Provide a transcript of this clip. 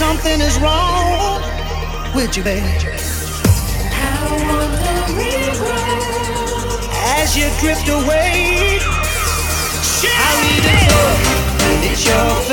something is wrong with you, baby. As you drift away, I need a book, I need your.